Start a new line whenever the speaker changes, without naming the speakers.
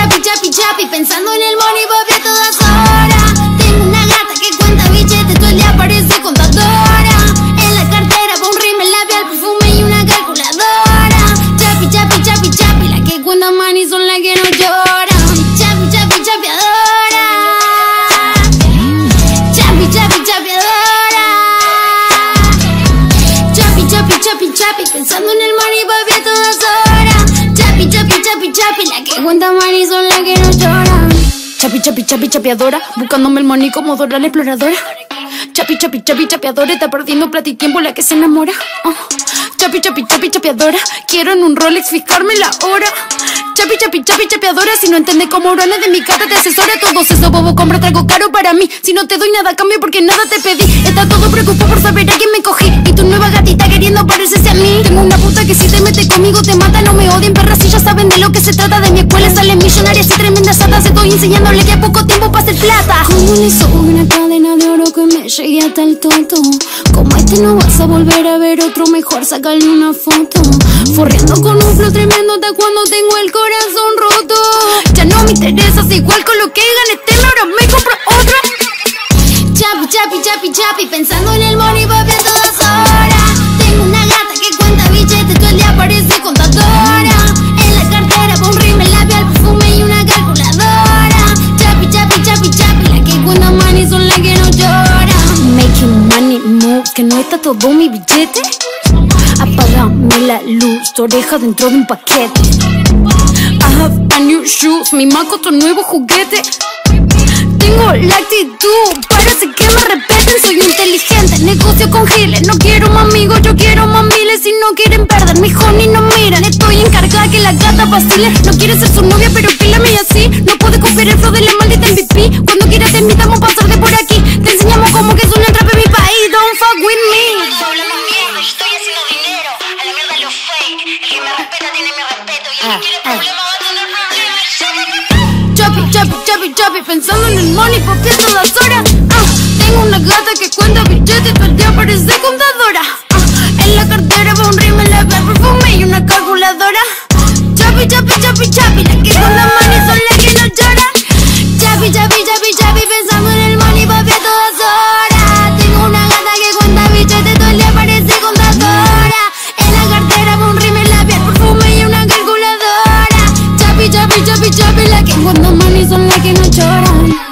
chapi, chapi, chapi, pensando en el money, voy a todas horas. Cuenta money son las que no lloran.
Chapi, chapi, chapi, chapeadora, buscándome el money como Dora la exploradora. Chapi, chapi, chapi, chapeadora, está perdiendo plata y tiempo la que se enamora. Oh. Chapi, chapi, chapi, chapeadora, quiero en un Rolex fijarme la hora. Chapi, chapi, chapi, chapeadora, si no entiendes cómo urana de mi cara te asesora. Todos esos bobo compra traigo caro para mí. Si no te doy nada cambio porque nada te pedí. Está todo preocupado por saber a quién me cogí. Y tu nueva gatita queriendo parecerse a mí. Tengo una puta que si te mete conmigo te mata, no me odien perras si ya saben de lo que se trata. De Estoy enseñándole que a poco tiempo para hacer plata.
¿Cómo le hizo una cadena de oro que me llegue hasta el tonto? Como este no vas a volver a ver otro, mejor sacarle una foto. Forreando con un flow tremendo hasta cuando tengo el corazón roto.
Ya no me interesas igual con lo que gané tema, ahora me compro otra.
Chapi, chapi, chapi, chapi, pensando en el money, papi, a todas horas. Tengo una gata que que no
está todo mi billete. Apágame la luz, tu oreja dentro de un paquete. I have a new shoes, mi maco tu nuevo juguete. Tengo la actitud, parece que me respeten, soy inteligente. Negocio con giles, no quiero más amigos, yo quiero más miles. Si no quieren perder, mi honey no miran. Estoy encargada que la gata vacile. No quiere ser su novia, pero que la mía. No puede copiar el flow de la maldita MVP. Cuando quieras te invitamos a pasar de por aquí.
Respeta tiene mi respeto. Y el que quiere problemas va a tener problemas.
Chapi, chapi, chapi, chapi, pensando en el money, papi, a todas horas. Ah, tengo una gata que cuenta billetes, todo el día parece contadora. Ah, en la cartera va un rímel, la perfume y una calculadora. Chapi, chapi, chapi, chapi, la que cuenta like it, cuando mami son las que no lloran.